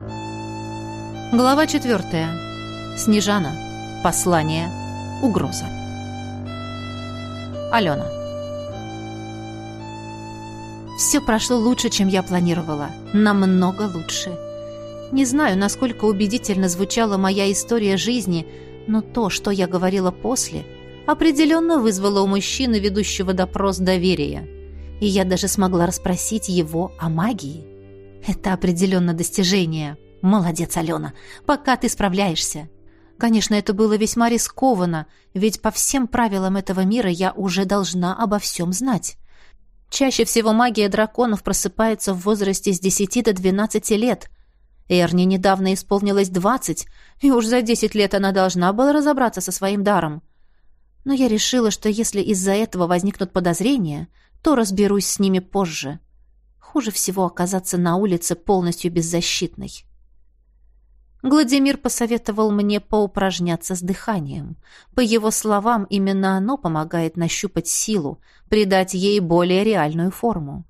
Глава четвертая. Снежана. Послание. Угроза. Алена. Все прошло лучше, чем я планировала. Намного лучше. Не знаю, насколько убедительно звучала моя история жизни, но то, что я говорила после, определенно вызвало у мужчины, ведущего допрос, доверия. И я даже смогла расспросить его о магии. Это определенно достижение. Молодец, Алена. Пока ты справляешься. Конечно, это было весьма рискованно, ведь по всем правилам этого мира я уже должна обо всем знать. Чаще всего магия драконов просыпается в возрасте с 10 до 12 лет. Эрни недавно исполнилось 20, и уж за 10 лет она должна была разобраться со своим даром. Но я решила, что если из-за этого возникнут подозрения, то разберусь с ними позже. Хуже всего оказаться на улице полностью беззащитной. Гладимир посоветовал мне поупражняться с дыханием. По его словам, именно оно помогает нащупать силу, придать ей более реальную форму.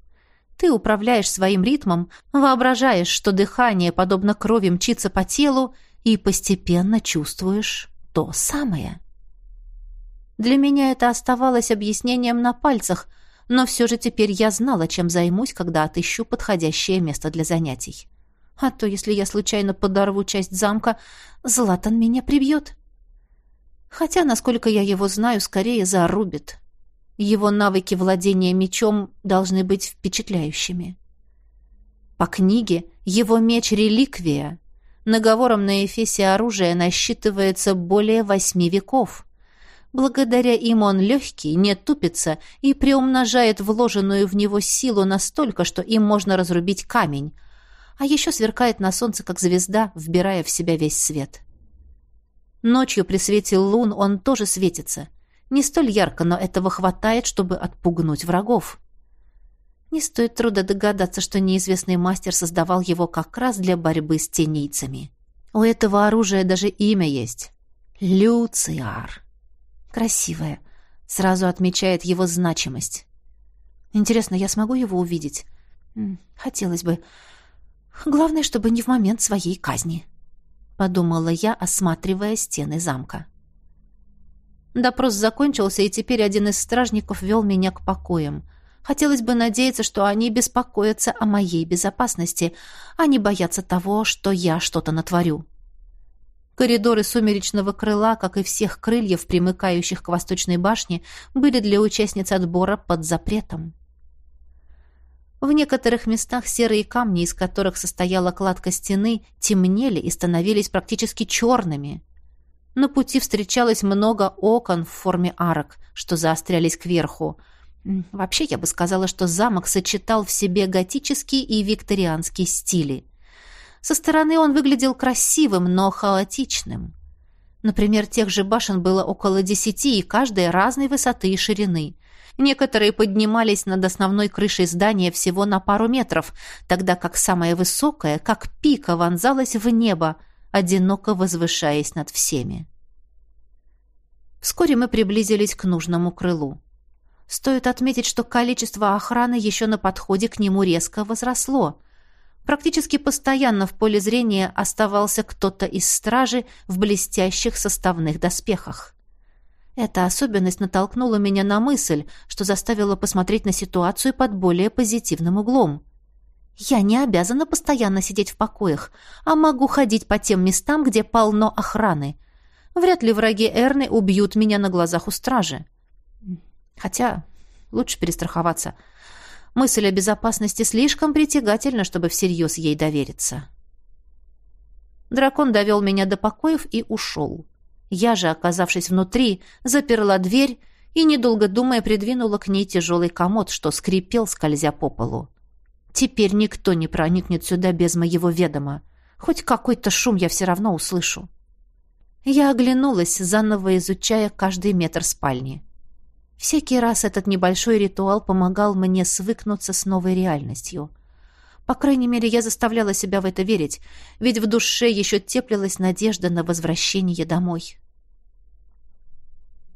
Ты управляешь своим ритмом, воображаешь, что дыхание, подобно крови, мчится по телу, и постепенно чувствуешь то самое. Для меня это оставалось объяснением на пальцах, но все же теперь я знала, чем займусь, когда отыщу подходящее место для занятий. А то, если я случайно подорву часть замка, Златан меня прибьет. Хотя, насколько я его знаю, скорее зарубит. Его навыки владения мечом должны быть впечатляющими. По книге его меч — реликвия. Наговором на Эфесе оружие насчитывается более восьми веков. Благодаря им он легкий, не тупится и приумножает вложенную в него силу настолько, что им можно разрубить камень — а еще сверкает на солнце, как звезда, вбирая в себя весь свет. Ночью при свете лун он тоже светится. Не столь ярко, но этого хватает, чтобы отпугнуть врагов. Не стоит труда догадаться, что неизвестный мастер создавал его как раз для борьбы с тенейцами. У этого оружия даже имя есть. Люциар. Красивое. Сразу отмечает его значимость. Интересно, я смогу его увидеть? Хотелось бы. Главное, чтобы не в момент своей казни, подумала я, осматривая стены замка. Допрос закончился, и теперь один из стражников вел меня к покоям. Хотелось бы надеяться, что они беспокоятся о моей безопасности, а не боятся того, что я что-то натворю. Коридоры сумеречного крыла, как и всех крыльев, примыкающих к восточной башне, были для участниц отбора под запретом. В некоторых местах серые камни, из которых состояла кладка стены, темнели и становились практически черными. На пути встречалось много окон в форме арок, что заострялись кверху. Вообще, я бы сказала, что замок сочетал в себе готический и викторианский стили. Со стороны он выглядел красивым, но хаотичным. Например, тех же башен было около десяти, и каждая разной высоты и ширины. Некоторые поднимались над основной крышей здания всего на пару метров, тогда как самая высокая, как пика, вонзалась в небо, одиноко возвышаясь над всеми. Вскоре мы приблизились к нужному крылу. Стоит отметить, что количество охраны еще на подходе к нему резко возросло. Практически постоянно в поле зрения оставался кто-то из стражи в блестящих составных доспехах. Эта особенность натолкнула меня на мысль, что заставила посмотреть на ситуацию под более позитивным углом. Я не обязана постоянно сидеть в покоях, а могу ходить по тем местам, где полно охраны. Вряд ли враги Эрны убьют меня на глазах у стражи. Хотя лучше перестраховаться. Мысль о безопасности слишком притягательна, чтобы всерьез ей довериться. Дракон довел меня до покоев и ушел. Я же, оказавшись внутри, заперла дверь и, недолго думая, придвинула к ней тяжелый комод, что скрипел, скользя по полу. Теперь никто не проникнет сюда без моего ведома. Хоть какой-то шум я все равно услышу. Я оглянулась, заново изучая каждый метр спальни. Всякий раз этот небольшой ритуал помогал мне свыкнуться с новой реальностью. По крайней мере, я заставляла себя в это верить, ведь в душе еще теплилась надежда на возвращение домой.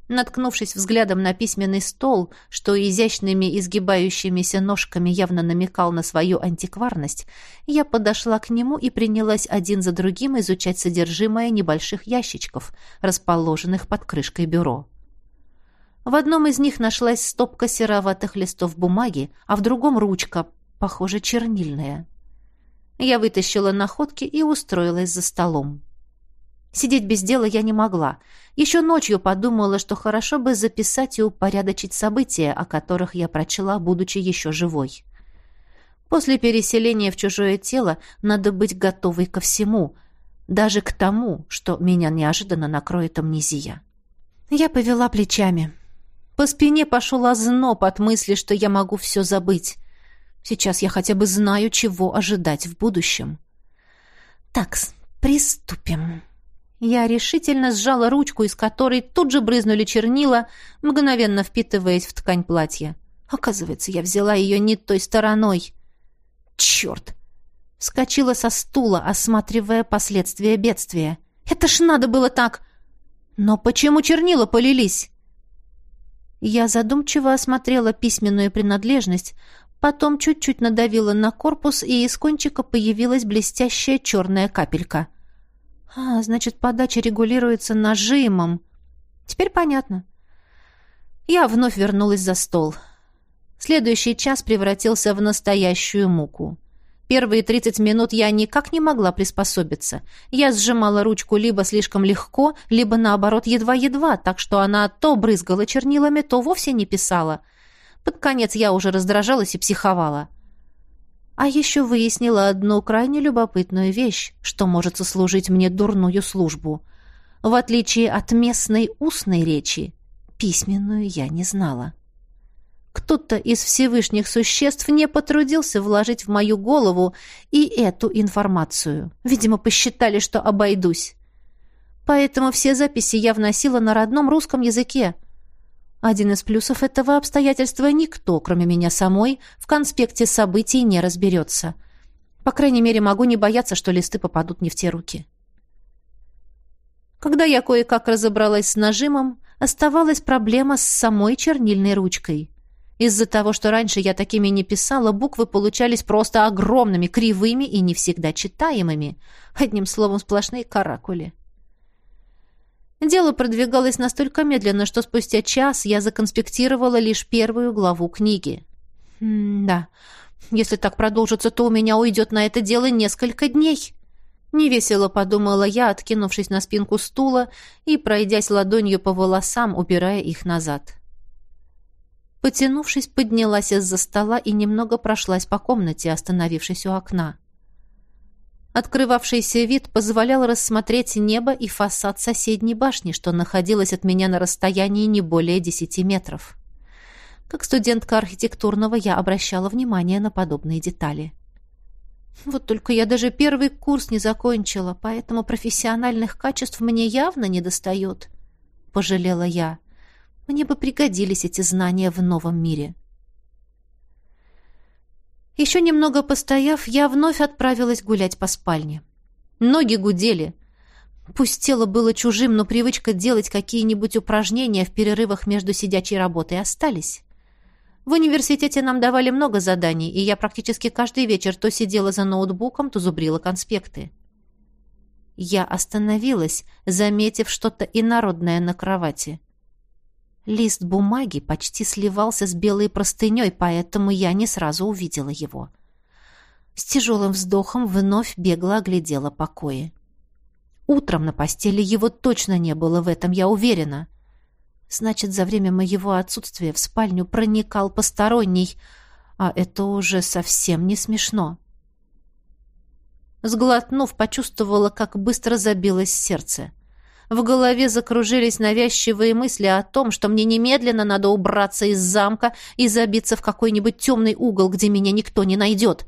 Наткнувшись взглядом на письменный стол, что изящными изгибающимися ножками явно намекал на свою антикварность, я подошла к нему и принялась один за другим изучать содержимое небольших ящичков, расположенных под крышкой бюро. В одном из них нашлась стопка сероватых листов бумаги, а в другом ручка, похоже, чернильная. Я вытащила находки и устроилась за столом. Сидеть без дела я не могла. Еще ночью подумала, что хорошо бы записать и упорядочить события, о которых я прочла, будучи еще живой. После переселения в чужое тело надо быть готовой ко всему, даже к тому, что меня неожиданно накроет амнезия. Я повела плечами. По спине пошел озноб от мысли, что я могу все забыть. Сейчас я хотя бы знаю, чего ожидать в будущем. Так, приступим. Я решительно сжала ручку, из которой тут же брызнули чернила, мгновенно впитываясь в ткань платья. Оказывается, я взяла ее не той стороной. Черт! Вскочила со стула, осматривая последствия бедствия. Это ж надо было так! Но почему чернила полились? Я задумчиво осмотрела письменную принадлежность, потом чуть-чуть надавила на корпус, и из кончика появилась блестящая черная капелька. А, значит, подача регулируется нажимом. Теперь понятно. Я вновь вернулась за стол. Следующий час превратился в настоящую муку. Первые тридцать минут я никак не могла приспособиться. Я сжимала ручку либо слишком легко, либо, наоборот, едва-едва, так что она то брызгала чернилами, то вовсе не писала. Под конец я уже раздражалась и психовала. А еще выяснила одну крайне любопытную вещь, что может сослужить мне дурную службу. В отличие от местной устной речи, письменную я не знала. Кто-то из Всевышних существ не потрудился вложить в мою голову и эту информацию. Видимо, посчитали, что обойдусь. Поэтому все записи я вносила на родном русском языке, один из плюсов этого обстоятельства никто, кроме меня самой, в конспекте событий не разберется. По крайней мере, могу не бояться, что листы попадут не в те руки. Когда я кое-как разобралась с нажимом, оставалась проблема с самой чернильной ручкой. Из-за того, что раньше я такими не писала, буквы получались просто огромными, кривыми и не всегда читаемыми. Одним словом, сплошные каракули. Дело продвигалось настолько медленно, что спустя час я законспектировала лишь первую главу книги. «Да, если так продолжится, то у меня уйдет на это дело несколько дней». Невесело подумала я, откинувшись на спинку стула и пройдясь ладонью по волосам, убирая их назад. Потянувшись, поднялась из-за стола и немного прошлась по комнате, остановившись у окна. Открывавшийся вид позволял рассмотреть небо и фасад соседней башни, что находилась от меня на расстоянии не более десяти метров. Как студентка архитектурного я обращала внимание на подобные детали. Вот только я даже первый курс не закончила, поэтому профессиональных качеств мне явно не достает, — пожалела я. Мне бы пригодились эти знания в новом мире. — еще немного постояв, я вновь отправилась гулять по спальне. Ноги гудели. Пусть тело было чужим, но привычка делать какие-нибудь упражнения в перерывах между сидячей работой остались. В университете нам давали много заданий, и я практически каждый вечер то сидела за ноутбуком, то зубрила конспекты. Я остановилась, заметив что-то инородное на кровати. Лист бумаги почти сливался с белой простыней, поэтому я не сразу увидела его. С тяжелым вздохом вновь бегло оглядела покои. Утром на постели его точно не было, в этом я уверена. Значит, за время моего отсутствия в спальню проникал посторонний, а это уже совсем не смешно. Сглотнув, почувствовала, как быстро забилось сердце. — в голове закружились навязчивые мысли о том, что мне немедленно надо убраться из замка и забиться в какой-нибудь темный угол, где меня никто не найдет.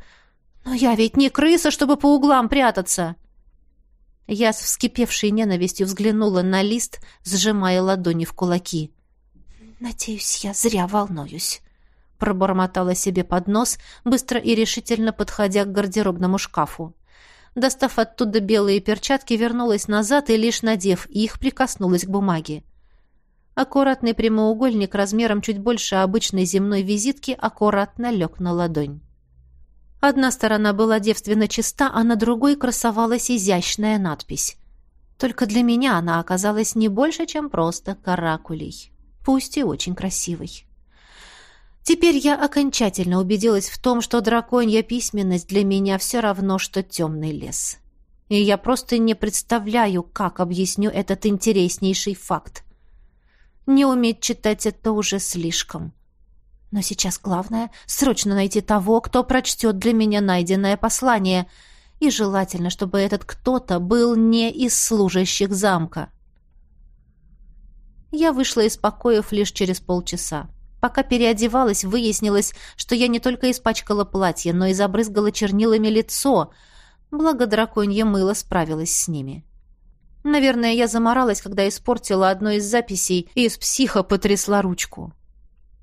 Но я ведь не крыса, чтобы по углам прятаться. Я с вскипевшей ненавистью взглянула на лист, сжимая ладони в кулаки. «Надеюсь, я зря волнуюсь», — пробормотала себе под нос, быстро и решительно подходя к гардеробному шкафу. Достав оттуда белые перчатки, вернулась назад и, лишь надев их, прикоснулась к бумаге. Аккуратный прямоугольник размером чуть больше обычной земной визитки аккуратно лег на ладонь. Одна сторона была девственно чиста, а на другой красовалась изящная надпись. Только для меня она оказалась не больше, чем просто каракулей. Пусть и очень красивый. Теперь я окончательно убедилась в том, что драконья письменность для меня все равно, что темный лес. И я просто не представляю, как объясню этот интереснейший факт. Не уметь читать это уже слишком. Но сейчас главное — срочно найти того, кто прочтет для меня найденное послание, и желательно, чтобы этот кто-то был не из служащих замка. Я вышла из покоев лишь через полчаса. Пока переодевалась, выяснилось, что я не только испачкала платье, но и забрызгала чернилами лицо, благо драконье мыло справилось с ними. — Наверное, я заморалась, когда испортила одну из записей и из психа потрясла ручку.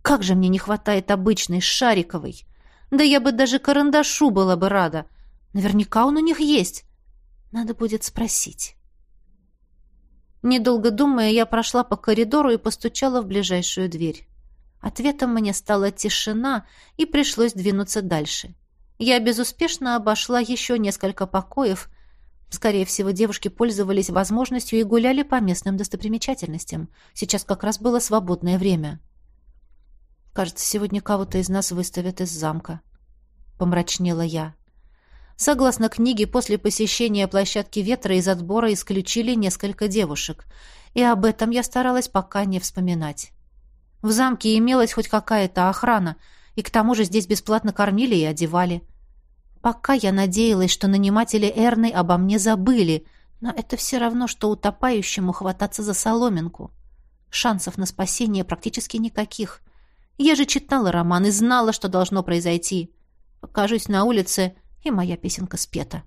Как же мне не хватает обычной, шариковой. Да я бы даже карандашу была бы рада. Наверняка он у них есть. Надо будет спросить. Недолго думая, я прошла по коридору и постучала в ближайшую дверь. Ответом мне стала тишина, и пришлось двинуться дальше. Я безуспешно обошла еще несколько покоев, Скорее всего, девушки пользовались возможностью и гуляли по местным достопримечательностям. Сейчас как раз было свободное время. «Кажется, сегодня кого-то из нас выставят из замка», — помрачнела я. Согласно книге, после посещения площадки ветра из отбора исключили несколько девушек, и об этом я старалась пока не вспоминать. В замке имелась хоть какая-то охрана, и к тому же здесь бесплатно кормили и одевали. Пока я надеялась, что наниматели Эрны обо мне забыли, но это все равно, что утопающему хвататься за соломинку. Шансов на спасение практически никаких. Я же читала роман и знала, что должно произойти. Покажусь на улице, и моя песенка спета.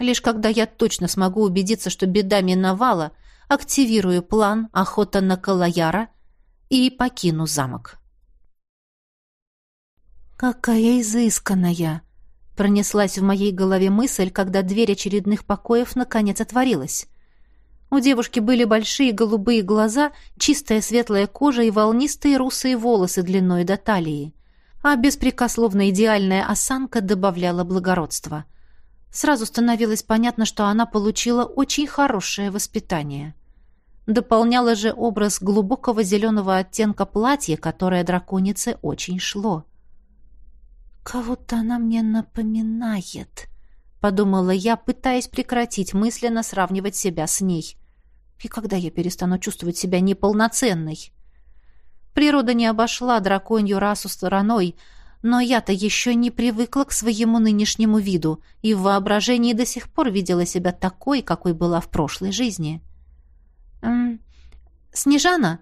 Лишь когда я точно смогу убедиться, что беда миновала, активирую план «Охота на Калаяра» и покину замок. «Какая изысканная!» Пронеслась в моей голове мысль, когда дверь очередных покоев наконец отворилась. У девушки были большие голубые глаза, чистая светлая кожа и волнистые русые волосы длиной до талии. А беспрекословно идеальная осанка добавляла благородства. Сразу становилось понятно, что она получила очень хорошее воспитание. Дополняла же образ глубокого зеленого оттенка платья, которое драконице очень шло. — «Кого-то она мне напоминает», — подумала я, пытаясь прекратить мысленно сравнивать себя с ней. «И когда я перестану чувствовать себя неполноценной?» Природа не обошла драконью расу стороной, но я-то еще не привыкла к своему нынешнему виду и в воображении до сих пор видела себя такой, какой была в прошлой жизни. «М «Снежана?»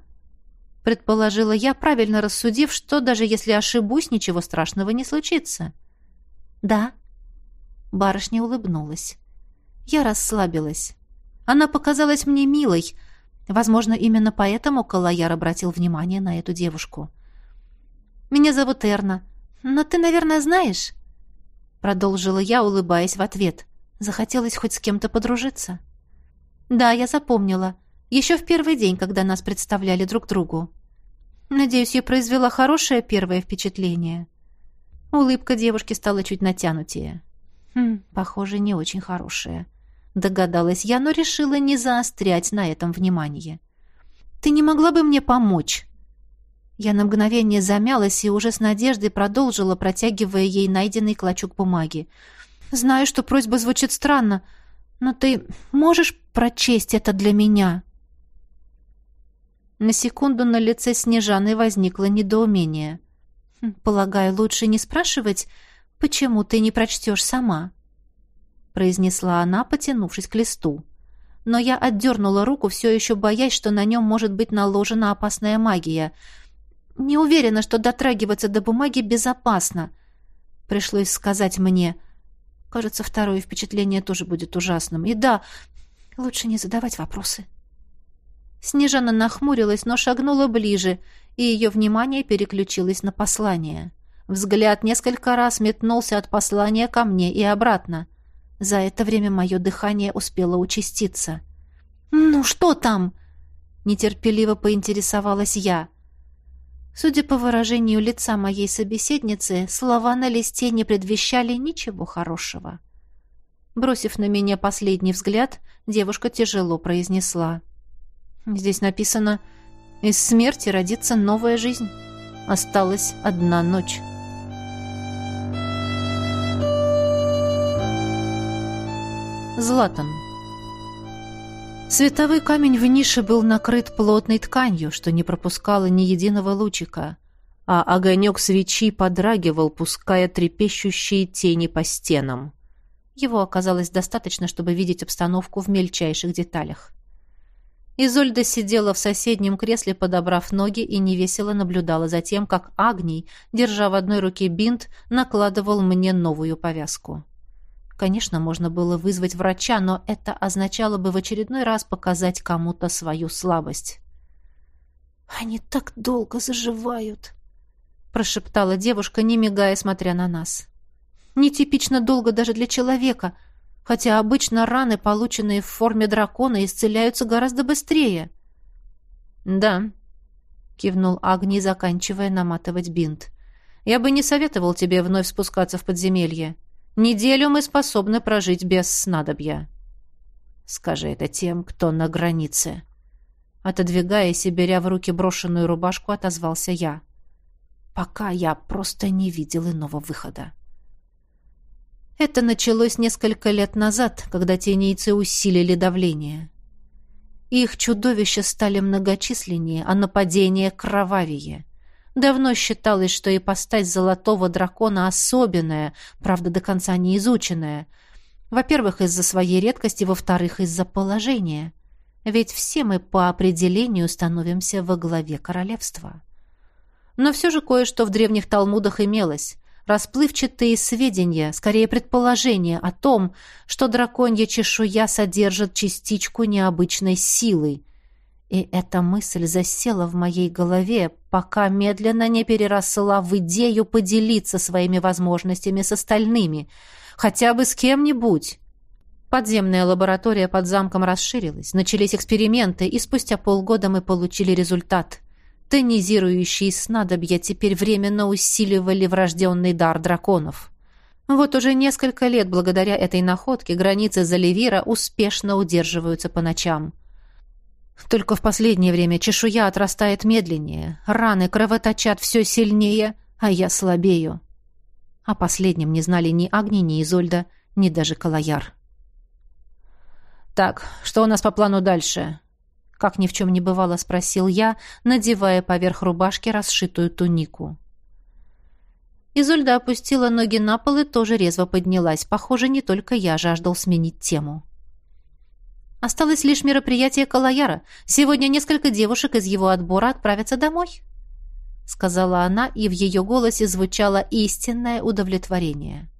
предположила я, правильно рассудив, что даже если ошибусь, ничего страшного не случится. Да. Барышня улыбнулась. Я расслабилась. Она показалась мне милой. Возможно, именно поэтому Калаяр обратил внимание на эту девушку. Меня зовут Эрна. Но ты, наверное, знаешь, продолжила я, улыбаясь в ответ. Захотелось хоть с кем-то подружиться. Да, я запомнила. Еще в первый день, когда нас представляли друг другу. Надеюсь, я произвела хорошее первое впечатление. Улыбка девушки стала чуть натянутее. Хм, похоже, не очень хорошее. Догадалась я, но решила не заострять на этом внимание. Ты не могла бы мне помочь? Я на мгновение замялась и уже с надеждой продолжила, протягивая ей найденный клочок бумаги. Знаю, что просьба звучит странно, но ты можешь прочесть это для меня?» На секунду на лице Снежаны возникло недоумение. «Хм, «Полагаю, лучше не спрашивать, почему ты не прочтешь сама?» произнесла она, потянувшись к листу. Но я отдернула руку, все еще боясь, что на нем может быть наложена опасная магия. Не уверена, что дотрагиваться до бумаги безопасно. Пришлось сказать мне. Кажется, второе впечатление тоже будет ужасным. И да, лучше не задавать вопросы. Снежана нахмурилась, но шагнула ближе, и ее внимание переключилось на послание. Взгляд несколько раз метнулся от послания ко мне и обратно. За это время мое дыхание успело участиться. «Ну что там?» Нетерпеливо поинтересовалась я. Судя по выражению лица моей собеседницы, слова на листе не предвещали ничего хорошего. Бросив на меня последний взгляд, девушка тяжело произнесла. «Здесь написано, из смерти родится новая жизнь. Осталась одна ночь». Златан. Световой камень в нише был накрыт плотной тканью, что не пропускало ни единого лучика, а огонек свечи подрагивал, пуская трепещущие тени по стенам. Его оказалось достаточно, чтобы видеть обстановку в мельчайших деталях. Изольда сидела в соседнем кресле, подобрав ноги, и невесело наблюдала за тем, как Агний, держа в одной руке бинт, накладывал мне новую повязку. Конечно, можно было вызвать врача, но это означало бы в очередной раз показать кому-то свою слабость. «Они так долго заживают», — прошептала девушка, не мигая, смотря на нас. «Нетипично долго даже для человека, хотя обычно раны, полученные в форме дракона, исцеляются гораздо быстрее». «Да», — кивнул Агни, заканчивая наматывать бинт. «Я бы не советовал тебе вновь спускаться в подземелье». Неделю мы способны прожить без снадобья. Скажи это тем, кто на границе. Отодвигаясь и беря в руки брошенную рубашку, отозвался я. Пока я просто не видел иного выхода. Это началось несколько лет назад, когда тенейцы усилили давление. Их чудовища стали многочисленнее, а нападения кровавее. Давно считалось, что ипостась золотого дракона особенная, правда, до конца не изученная. Во-первых, из-за своей редкости, во-вторых, из-за положения. Ведь все мы по определению становимся во главе королевства. Но все же кое-что в древних талмудах имелось. Расплывчатые сведения, скорее предположения о том, что драконья чешуя содержит частичку необычной силы – и эта мысль засела в моей голове, пока медленно не переросла в идею поделиться своими возможностями с остальными, хотя бы с кем-нибудь. Подземная лаборатория под замком расширилась, начались эксперименты, и спустя полгода мы получили результат. Тонизирующие снадобья теперь временно усиливали врожденный дар драконов. Вот уже несколько лет благодаря этой находке границы Заливира успешно удерживаются по ночам. Только в последнее время чешуя отрастает медленнее, раны кровоточат все сильнее, а я слабею. О последнем не знали ни Агни, ни Изольда, ни даже Калаяр. «Так, что у нас по плану дальше?» Как ни в чем не бывало, спросил я, надевая поверх рубашки расшитую тунику. Изольда опустила ноги на пол и тоже резво поднялась. Похоже, не только я жаждал сменить тему. Осталось лишь мероприятие Калаяра. Сегодня несколько девушек из его отбора отправятся домой», — сказала она, и в ее голосе звучало истинное удовлетворение.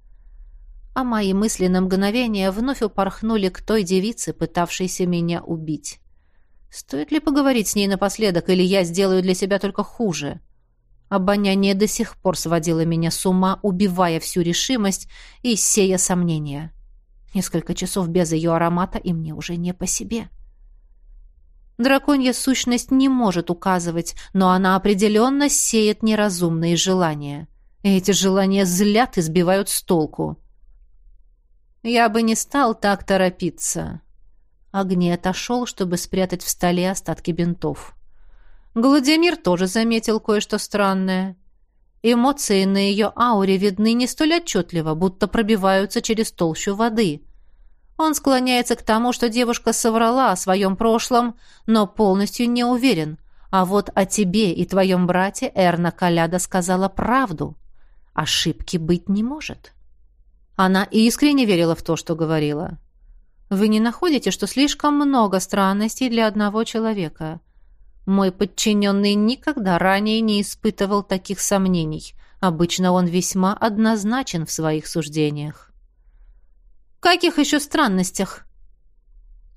А мои мысли на мгновение вновь упорхнули к той девице, пытавшейся меня убить. Стоит ли поговорить с ней напоследок, или я сделаю для себя только хуже? Обоняние до сих пор сводило меня с ума, убивая всю решимость и сея сомнения. Несколько часов без ее аромата, и мне уже не по себе. Драконья сущность не может указывать, но она определенно сеет неразумные желания. Эти желания злят и сбивают с толку. Я бы не стал так торопиться. Огни отошел, чтобы спрятать в столе остатки бинтов. Гладимир тоже заметил кое-что странное. Эмоции на ее ауре видны не столь отчетливо, будто пробиваются через толщу воды. Он склоняется к тому, что девушка соврала о своем прошлом, но полностью не уверен. А вот о тебе и твоем брате Эрна Каляда сказала правду. Ошибки быть не может. Она искренне верила в то, что говорила. Вы не находите, что слишком много странностей для одного человека? Мой подчиненный никогда ранее не испытывал таких сомнений. Обычно он весьма однозначен в своих суждениях. «Каких еще странностях?»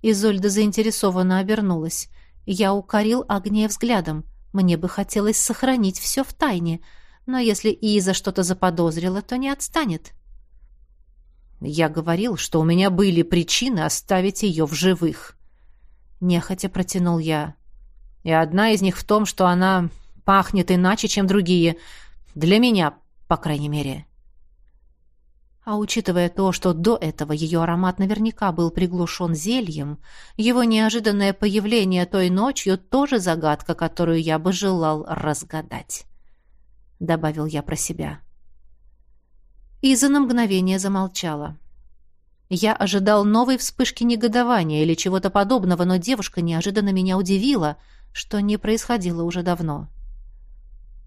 Изольда заинтересованно обернулась. Я укорил Агния взглядом. Мне бы хотелось сохранить все в тайне, но если Иза что-то заподозрила, то не отстанет. Я говорил, что у меня были причины оставить ее в живых. Нехотя протянул я. И одна из них в том, что она пахнет иначе, чем другие. Для меня, по крайней мере. А учитывая то, что до этого ее аромат наверняка был приглушен зельем, его неожиданное появление той ночью тоже загадка, которую я бы желал разгадать. Добавил я про себя. Иза на мгновение замолчала. Я ожидал новой вспышки негодования или чего-то подобного, но девушка неожиданно меня удивила, что не происходило уже давно.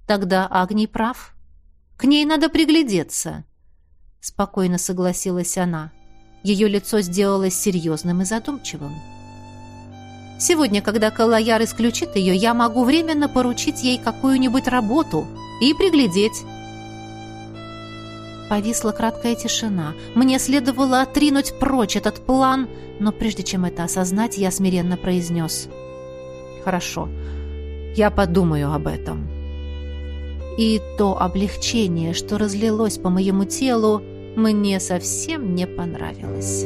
Тогда Агний прав. К ней надо приглядеться спокойно согласилась она. Ее лицо сделалось серьезным и задумчивым. Сегодня, когда Калаяр исключит ее, я могу временно поручить ей какую-нибудь работу и приглядеть. Повисла краткая тишина. Мне следовало отринуть прочь этот план, но прежде чем это осознать, я смиренно произнес. «Хорошо, я подумаю об этом». И то облегчение, что разлилось по моему телу, мне совсем не понравилось.